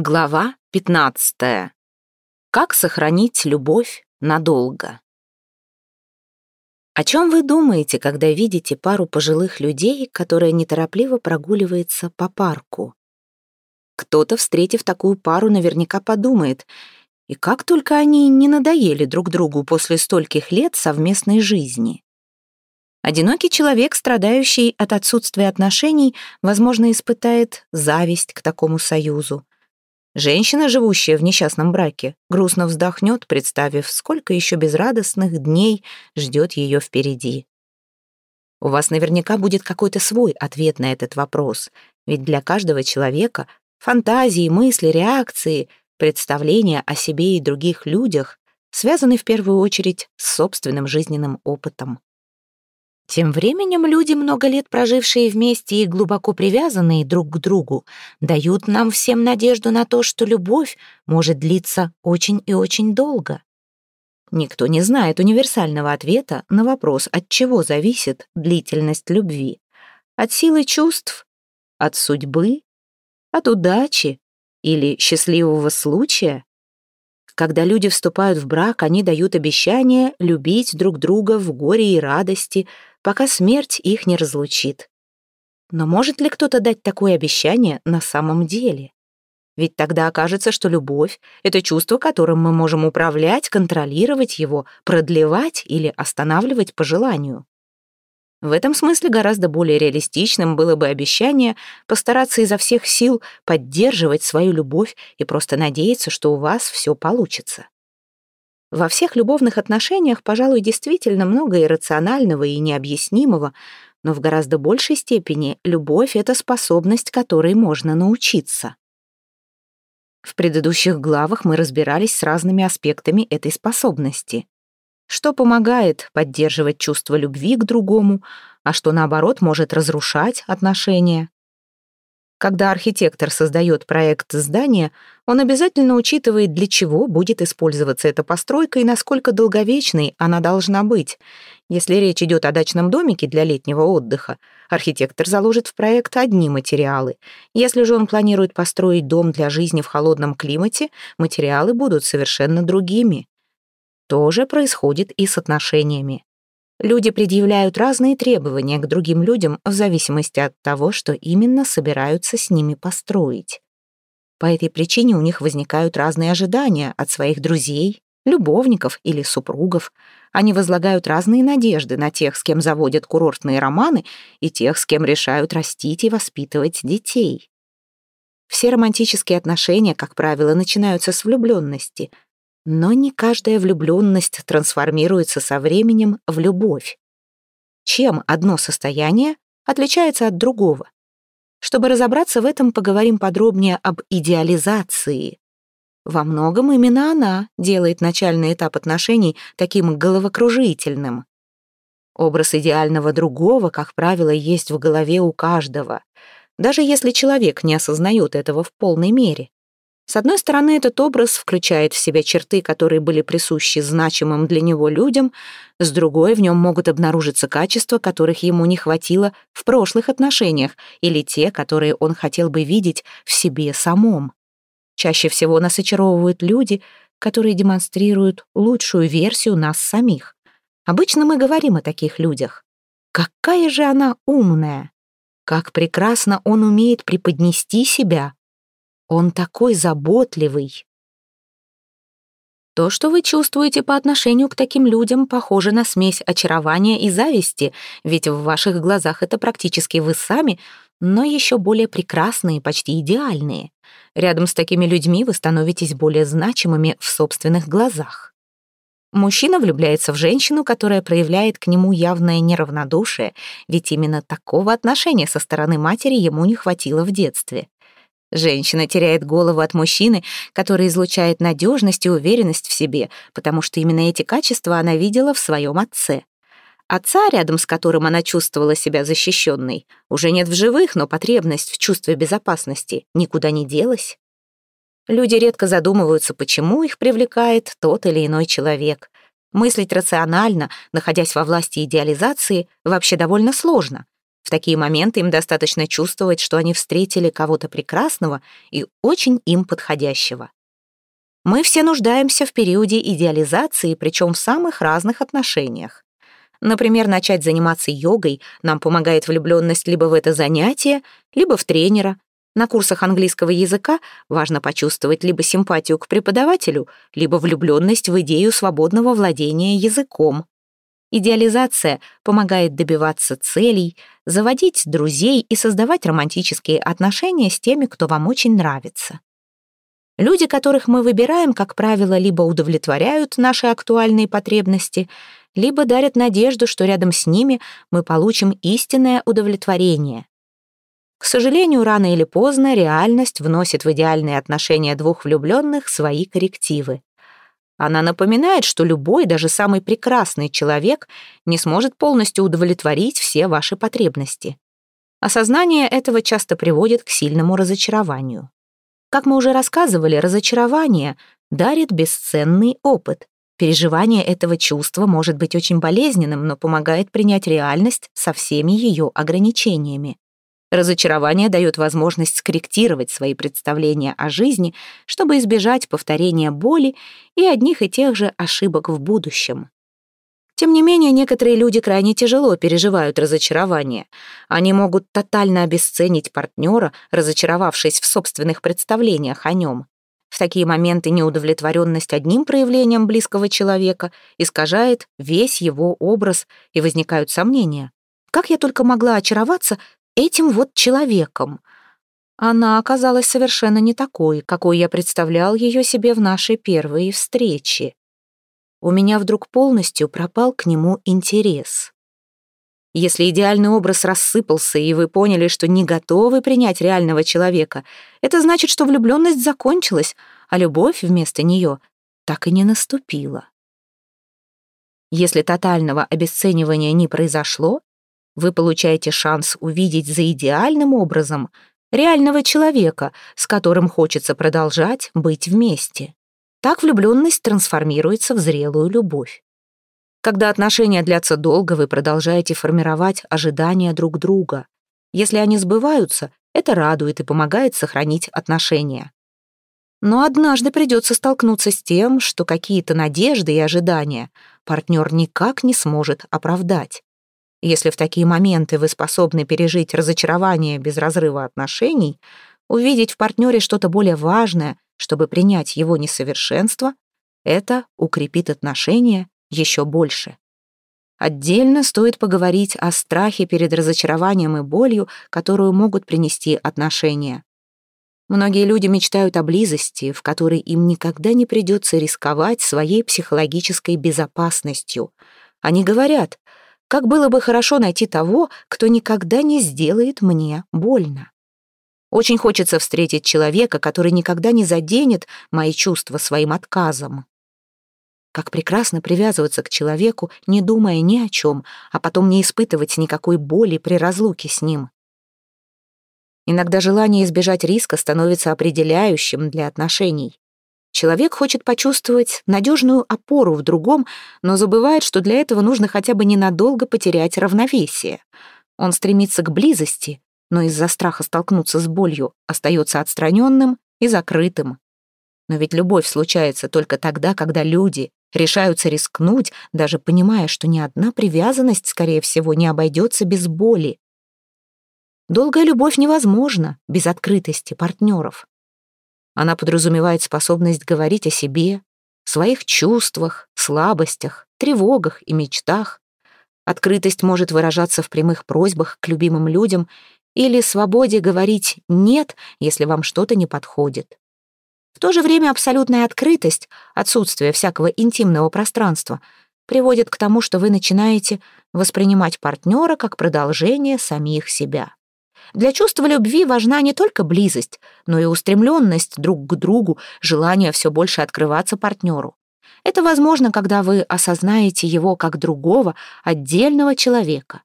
Глава 15. Как сохранить любовь надолго? О чем вы думаете, когда видите пару пожилых людей, которая неторопливо прогуливается по парку? Кто-то, встретив такую пару, наверняка подумает, и как только они не надоели друг другу после стольких лет совместной жизни. Одинокий человек, страдающий от отсутствия отношений, возможно, испытает зависть к такому союзу. Женщина, живущая в несчастном браке, грустно вздохнет, представив, сколько еще безрадостных дней ждет ее впереди. У вас наверняка будет какой-то свой ответ на этот вопрос, ведь для каждого человека фантазии, мысли, реакции, представления о себе и других людях связаны в первую очередь с собственным жизненным опытом. Тем временем люди, много лет прожившие вместе и глубоко привязанные друг к другу, дают нам всем надежду на то, что любовь может длиться очень и очень долго. Никто не знает универсального ответа на вопрос, от чего зависит длительность любви. От силы чувств, от судьбы, от удачи или счастливого случая. Когда люди вступают в брак, они дают обещание любить друг друга в горе и радости, пока смерть их не разлучит. Но может ли кто-то дать такое обещание на самом деле? Ведь тогда окажется, что любовь — это чувство, которым мы можем управлять, контролировать его, продлевать или останавливать по желанию. В этом смысле гораздо более реалистичным было бы обещание постараться изо всех сил поддерживать свою любовь и просто надеяться, что у вас все получится. Во всех любовных отношениях, пожалуй, действительно много иррационального и необъяснимого, но в гораздо большей степени любовь — это способность, которой можно научиться. В предыдущих главах мы разбирались с разными аспектами этой способности. Что помогает поддерживать чувство любви к другому, а что, наоборот, может разрушать отношения. Когда архитектор создает проект здания, он обязательно учитывает, для чего будет использоваться эта постройка и насколько долговечной она должна быть. Если речь идет о дачном домике для летнего отдыха, архитектор заложит в проект одни материалы. Если же он планирует построить дом для жизни в холодном климате, материалы будут совершенно другими. То же происходит и с отношениями. Люди предъявляют разные требования к другим людям в зависимости от того, что именно собираются с ними построить. По этой причине у них возникают разные ожидания от своих друзей, любовников или супругов. Они возлагают разные надежды на тех, с кем заводят курортные романы, и тех, с кем решают растить и воспитывать детей. Все романтические отношения, как правило, начинаются с влюбленности — но не каждая влюбленность трансформируется со временем в любовь. Чем одно состояние отличается от другого? Чтобы разобраться в этом, поговорим подробнее об идеализации. Во многом именно она делает начальный этап отношений таким головокружительным. Образ идеального другого, как правило, есть в голове у каждого, даже если человек не осознает этого в полной мере. С одной стороны, этот образ включает в себя черты, которые были присущи значимым для него людям, с другой, в нем могут обнаружиться качества, которых ему не хватило в прошлых отношениях, или те, которые он хотел бы видеть в себе самом. Чаще всего нас очаровывают люди, которые демонстрируют лучшую версию нас самих. Обычно мы говорим о таких людях. Какая же она умная! Как прекрасно он умеет преподнести себя, он такой заботливый. То, что вы чувствуете по отношению к таким людям, похоже на смесь очарования и зависти, ведь в ваших глазах это практически вы сами, но еще более прекрасные, почти идеальные. Рядом с такими людьми вы становитесь более значимыми в собственных глазах. Мужчина влюбляется в женщину, которая проявляет к нему явное неравнодушие, ведь именно такого отношения со стороны матери ему не хватило в детстве. Женщина теряет голову от мужчины, который излучает надежность и уверенность в себе, потому что именно эти качества она видела в своем отце. Отца, рядом с которым она чувствовала себя защищенной, уже нет в живых, но потребность в чувстве безопасности никуда не делась. Люди редко задумываются, почему их привлекает тот или иной человек. Мыслить рационально, находясь во власти идеализации, вообще довольно сложно. В такие моменты им достаточно чувствовать, что они встретили кого-то прекрасного и очень им подходящего. Мы все нуждаемся в периоде идеализации, причем в самых разных отношениях. Например, начать заниматься йогой нам помогает влюбленность либо в это занятие, либо в тренера. На курсах английского языка важно почувствовать либо симпатию к преподавателю, либо влюбленность в идею свободного владения языком. Идеализация помогает добиваться целей, заводить друзей и создавать романтические отношения с теми, кто вам очень нравится. Люди, которых мы выбираем, как правило, либо удовлетворяют наши актуальные потребности, либо дарят надежду, что рядом с ними мы получим истинное удовлетворение. К сожалению, рано или поздно реальность вносит в идеальные отношения двух влюбленных свои коррективы. Она напоминает, что любой, даже самый прекрасный человек не сможет полностью удовлетворить все ваши потребности. Осознание этого часто приводит к сильному разочарованию. Как мы уже рассказывали, разочарование дарит бесценный опыт. Переживание этого чувства может быть очень болезненным, но помогает принять реальность со всеми ее ограничениями. Разочарование дает возможность скорректировать свои представления о жизни, чтобы избежать повторения боли и одних и тех же ошибок в будущем. Тем не менее, некоторые люди крайне тяжело переживают разочарование. Они могут тотально обесценить партнера, разочаровавшись в собственных представлениях о нем. В такие моменты неудовлетворенность одним проявлением близкого человека искажает весь его образ, и возникают сомнения. Как я только могла очароваться этим вот человеком? Она оказалась совершенно не такой, какой я представлял ее себе в нашей первой встрече. У меня вдруг полностью пропал к нему интерес. Если идеальный образ рассыпался, и вы поняли, что не готовы принять реального человека, это значит, что влюбленность закончилась, а любовь вместо нее так и не наступила. Если тотального обесценивания не произошло, вы получаете шанс увидеть за идеальным образом реального человека, с которым хочется продолжать быть вместе. Так влюбленность трансформируется в зрелую любовь. Когда отношения длятся долго, вы продолжаете формировать ожидания друг друга. Если они сбываются, это радует и помогает сохранить отношения. Но однажды придется столкнуться с тем, что какие-то надежды и ожидания партнер никак не сможет оправдать. Если в такие моменты вы способны пережить разочарование без разрыва отношений, увидеть в партнере что-то более важное, чтобы принять его несовершенство, это укрепит отношения еще больше. Отдельно стоит поговорить о страхе перед разочарованием и болью, которую могут принести отношения. Многие люди мечтают о близости, в которой им никогда не придется рисковать своей психологической безопасностью. Они говорят, как было бы хорошо найти того, кто никогда не сделает мне больно. Очень хочется встретить человека, который никогда не заденет мои чувства своим отказом. Как прекрасно привязываться к человеку, не думая ни о чем, а потом не испытывать никакой боли при разлуке с ним. Иногда желание избежать риска становится определяющим для отношений. Человек хочет почувствовать надежную опору в другом, но забывает, что для этого нужно хотя бы ненадолго потерять равновесие. Он стремится к близости, но из-за страха столкнуться с болью остается отстраненным и закрытым. Но ведь любовь случается только тогда, когда люди решаются рискнуть, даже понимая, что ни одна привязанность, скорее всего, не обойдется без боли. Долгая любовь невозможна без открытости партнеров. Она подразумевает способность говорить о себе, своих чувствах, слабостях, тревогах и мечтах. Открытость может выражаться в прямых просьбах к любимым людям или свободе говорить «нет», если вам что-то не подходит. В то же время абсолютная открытость, отсутствие всякого интимного пространства приводит к тому, что вы начинаете воспринимать партнера как продолжение самих себя. Для чувства любви важна не только близость, но и устремленность друг к другу, желание все больше открываться партнеру. Это возможно, когда вы осознаете его как другого, отдельного человека.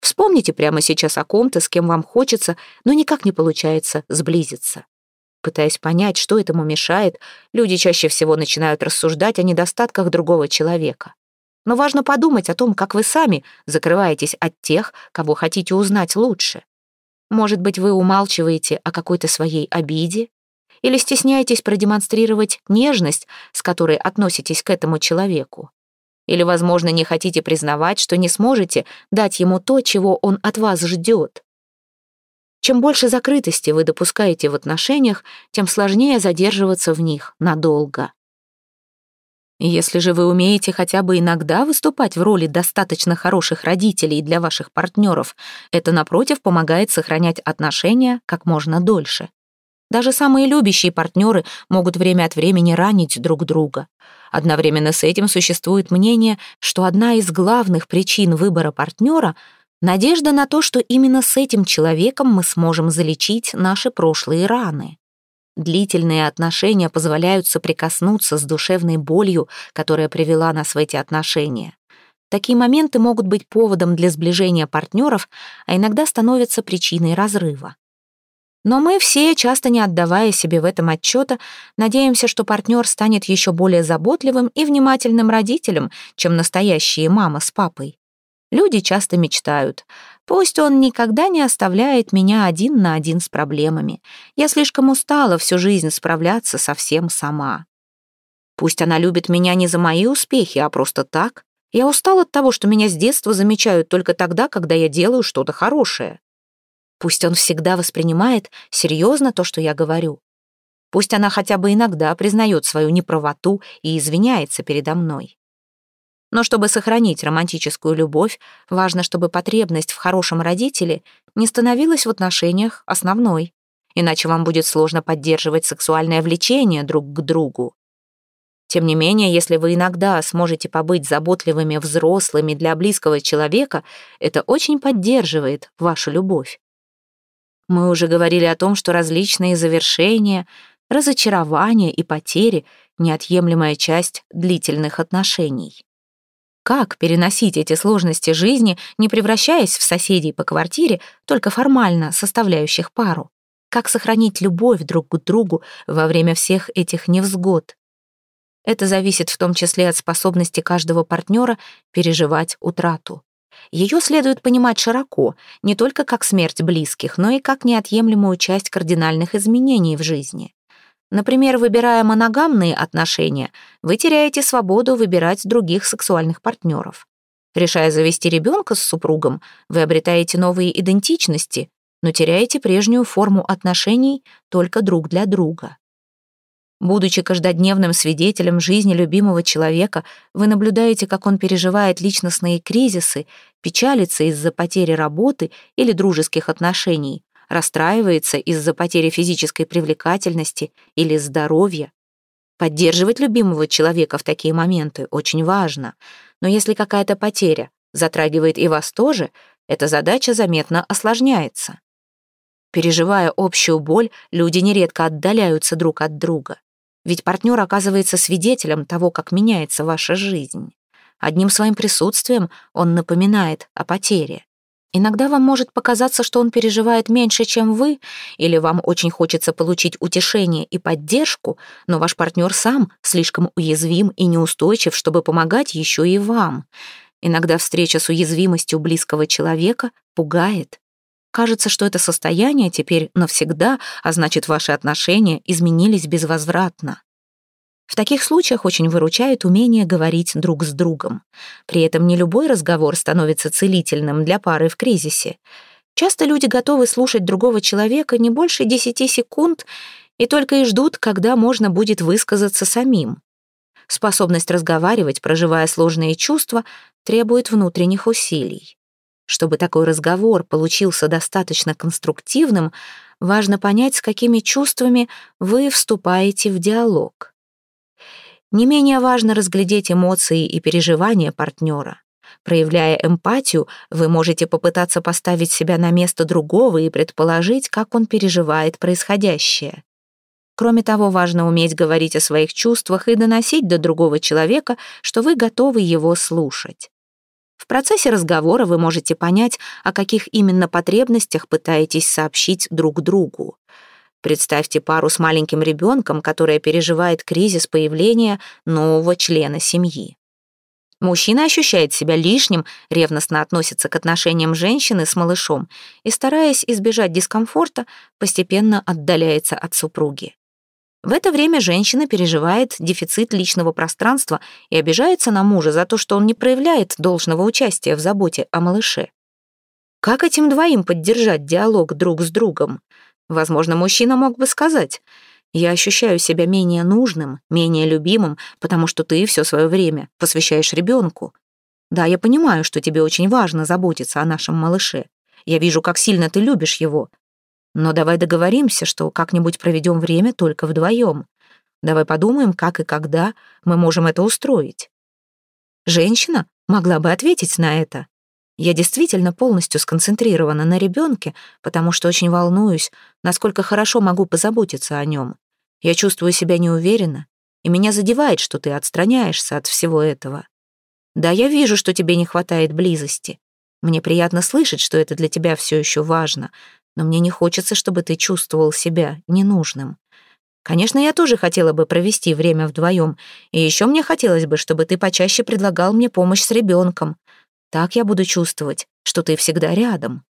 Вспомните прямо сейчас о ком-то, с кем вам хочется, но никак не получается сблизиться. Пытаясь понять, что этому мешает, люди чаще всего начинают рассуждать о недостатках другого человека. Но важно подумать о том, как вы сами закрываетесь от тех, кого хотите узнать лучше. Может быть, вы умалчиваете о какой-то своей обиде или стесняетесь продемонстрировать нежность, с которой относитесь к этому человеку. Или, возможно, не хотите признавать, что не сможете дать ему то, чего он от вас ждет. Чем больше закрытости вы допускаете в отношениях, тем сложнее задерживаться в них надолго. Если же вы умеете хотя бы иногда выступать в роли достаточно хороших родителей для ваших партнеров, это, напротив, помогает сохранять отношения как можно дольше. Даже самые любящие партнеры могут время от времени ранить друг друга. Одновременно с этим существует мнение, что одна из главных причин выбора партнера — надежда на то, что именно с этим человеком мы сможем залечить наши прошлые раны. Длительные отношения позволяют соприкоснуться с душевной болью, которая привела нас в эти отношения. Такие моменты могут быть поводом для сближения партнеров, а иногда становятся причиной разрыва. Но мы все, часто не отдавая себе в этом отчета, надеемся, что партнер станет еще более заботливым и внимательным родителем, чем настоящие мама с папой. Люди часто мечтают. Пусть он никогда не оставляет меня один на один с проблемами. Я слишком устала всю жизнь справляться совсем сама. Пусть она любит меня не за мои успехи, а просто так. Я устал от того, что меня с детства замечают только тогда, когда я делаю что-то хорошее. Пусть он всегда воспринимает серьезно то, что я говорю. Пусть она хотя бы иногда признает свою неправоту и извиняется передо мной. Но чтобы сохранить романтическую любовь, важно, чтобы потребность в хорошем родителе не становилась в отношениях основной, иначе вам будет сложно поддерживать сексуальное влечение друг к другу. Тем не менее, если вы иногда сможете побыть заботливыми взрослыми для близкого человека, это очень поддерживает вашу любовь. Мы уже говорили о том, что различные завершения, разочарования и потери — неотъемлемая часть длительных отношений. Как переносить эти сложности жизни, не превращаясь в соседей по квартире, только формально составляющих пару? Как сохранить любовь друг к другу во время всех этих невзгод? Это зависит в том числе от способности каждого партнера переживать утрату. Ее следует понимать широко, не только как смерть близких, но и как неотъемлемую часть кардинальных изменений в жизни. Например, выбирая моногамные отношения, вы теряете свободу выбирать других сексуальных партнеров. Решая завести ребенка с супругом, вы обретаете новые идентичности, но теряете прежнюю форму отношений только друг для друга. Будучи каждодневным свидетелем жизни любимого человека, вы наблюдаете, как он переживает личностные кризисы, печалится из-за потери работы или дружеских отношений, расстраивается из-за потери физической привлекательности или здоровья. Поддерживать любимого человека в такие моменты очень важно, но если какая-то потеря затрагивает и вас тоже, эта задача заметно осложняется. Переживая общую боль, люди нередко отдаляются друг от друга. Ведь партнер оказывается свидетелем того, как меняется ваша жизнь. Одним своим присутствием он напоминает о потере. Иногда вам может показаться, что он переживает меньше, чем вы, или вам очень хочется получить утешение и поддержку, но ваш партнер сам слишком уязвим и неустойчив, чтобы помогать еще и вам. Иногда встреча с уязвимостью близкого человека пугает. Кажется, что это состояние теперь навсегда, а значит, ваши отношения изменились безвозвратно. В таких случаях очень выручает умение говорить друг с другом. При этом не любой разговор становится целительным для пары в кризисе. Часто люди готовы слушать другого человека не больше 10 секунд и только и ждут, когда можно будет высказаться самим. Способность разговаривать, проживая сложные чувства, требует внутренних усилий. Чтобы такой разговор получился достаточно конструктивным, важно понять, с какими чувствами вы вступаете в диалог. Не менее важно разглядеть эмоции и переживания партнера. Проявляя эмпатию, вы можете попытаться поставить себя на место другого и предположить, как он переживает происходящее. Кроме того, важно уметь говорить о своих чувствах и доносить до другого человека, что вы готовы его слушать. В процессе разговора вы можете понять, о каких именно потребностях пытаетесь сообщить друг другу. Представьте пару с маленьким ребенком, которая переживает кризис появления нового члена семьи. Мужчина ощущает себя лишним, ревностно относится к отношениям женщины с малышом и, стараясь избежать дискомфорта, постепенно отдаляется от супруги. В это время женщина переживает дефицит личного пространства и обижается на мужа за то, что он не проявляет должного участия в заботе о малыше. Как этим двоим поддержать диалог друг с другом? Возможно, мужчина мог бы сказать — я ощущаю себя менее нужным, менее любимым, потому что ты все свое время посвящаешь ребенку. Да, я понимаю, что тебе очень важно заботиться о нашем малыше. Я вижу, как сильно ты любишь его. Но давай договоримся, что как-нибудь проведем время только вдвоем. Давай подумаем, как и когда мы можем это устроить. Женщина могла бы ответить на это. Я действительно полностью сконцентрирована на ребенке, потому что очень волнуюсь, насколько хорошо могу позаботиться о нем. Я чувствую себя неуверенно, и меня задевает, что ты отстраняешься от всего этого. Да, я вижу, что тебе не хватает близости. Мне приятно слышать, что это для тебя все еще важно, но мне не хочется, чтобы ты чувствовал себя ненужным. Конечно, я тоже хотела бы провести время вдвоем, и еще мне хотелось бы, чтобы ты почаще предлагал мне помощь с ребенком. Так я буду чувствовать, что ты всегда рядом.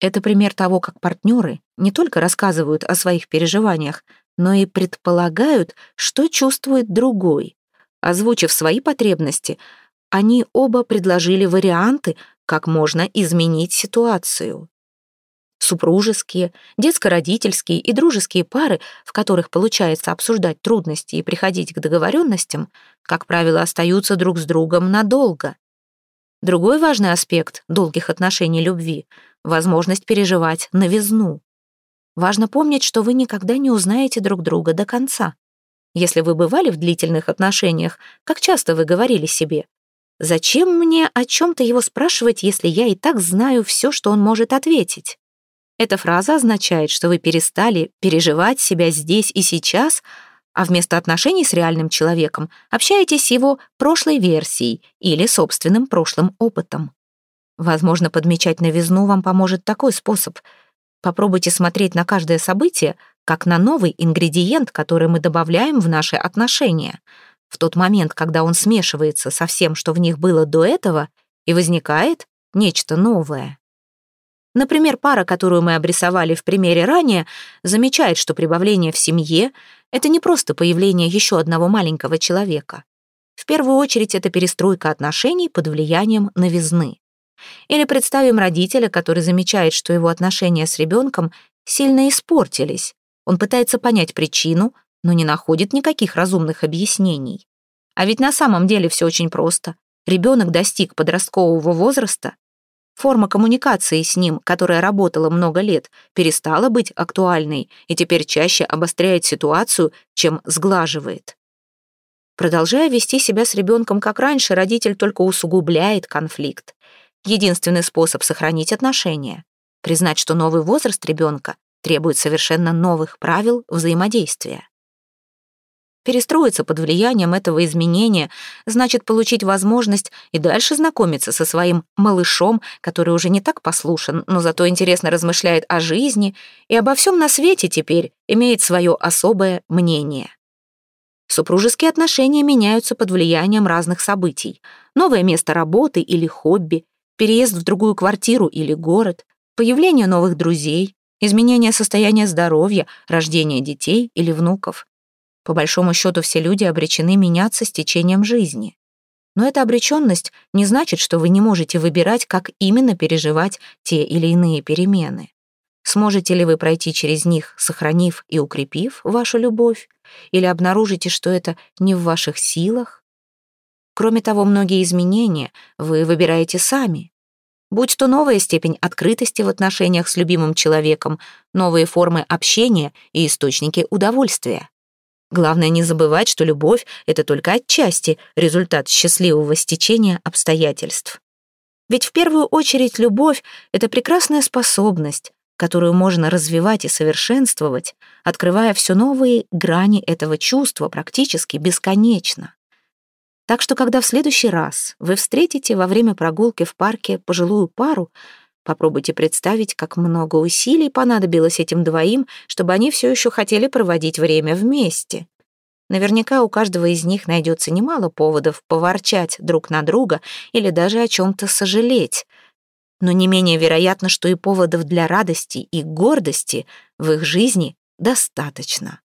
Это пример того, как партнеры не только рассказывают о своих переживаниях, но и предполагают, что чувствует другой. Озвучив свои потребности, они оба предложили варианты, как можно изменить ситуацию. Супружеские, детско-родительские и дружеские пары, в которых получается обсуждать трудности и приходить к договоренностям, как правило, остаются друг с другом надолго. Другой важный аспект долгих отношений любви — возможность переживать новизну. Важно помнить, что вы никогда не узнаете друг друга до конца. Если вы бывали в длительных отношениях, как часто вы говорили себе, «Зачем мне о чем-то его спрашивать, если я и так знаю все, что он может ответить?» Эта фраза означает, что вы перестали переживать себя здесь и сейчас, а вместо отношений с реальным человеком общаетесь с его прошлой версией или собственным прошлым опытом. Возможно, подмечать новизну вам поможет такой способ. Попробуйте смотреть на каждое событие как на новый ингредиент, который мы добавляем в наши отношения. В тот момент, когда он смешивается со всем, что в них было до этого, и возникает нечто новое. Например, пара, которую мы обрисовали в примере ранее, замечает, что прибавление в семье — это не просто появление еще одного маленького человека. В первую очередь это перестройка отношений под влиянием новизны. Или представим родителя, который замечает, что его отношения с ребенком сильно испортились. Он пытается понять причину, но не находит никаких разумных объяснений. А ведь на самом деле все очень просто. Ребенок достиг подросткового возраста, Форма коммуникации с ним, которая работала много лет, перестала быть актуальной и теперь чаще обостряет ситуацию, чем сглаживает. Продолжая вести себя с ребенком как раньше, родитель только усугубляет конфликт. Единственный способ сохранить отношения — признать, что новый возраст ребенка требует совершенно новых правил взаимодействия. Перестроиться под влиянием этого изменения значит получить возможность и дальше знакомиться со своим малышом, который уже не так послушен, но зато интересно размышляет о жизни и обо всем на свете теперь имеет свое особое мнение. Супружеские отношения меняются под влиянием разных событий. Новое место работы или хобби, переезд в другую квартиру или город, появление новых друзей, изменение состояния здоровья, рождение детей или внуков. По большому счету все люди обречены меняться с течением жизни. Но эта обреченность не значит, что вы не можете выбирать, как именно переживать те или иные перемены. Сможете ли вы пройти через них, сохранив и укрепив вашу любовь? Или обнаружите, что это не в ваших силах? Кроме того, многие изменения вы выбираете сами. Будь то новая степень открытости в отношениях с любимым человеком, новые формы общения и источники удовольствия. Главное не забывать, что любовь — это только отчасти результат счастливого стечения обстоятельств. Ведь в первую очередь любовь — это прекрасная способность, которую можно развивать и совершенствовать, открывая все новые грани этого чувства практически бесконечно. Так что, когда в следующий раз вы встретите во время прогулки в парке пожилую пару, попробуйте представить, как много усилий понадобилось этим двоим, чтобы они все еще хотели проводить время вместе. Наверняка у каждого из них найдется немало поводов поворчать друг на друга или даже о чем-то сожалеть. Но не менее вероятно, что и поводов для радости и гордости в их жизни достаточно.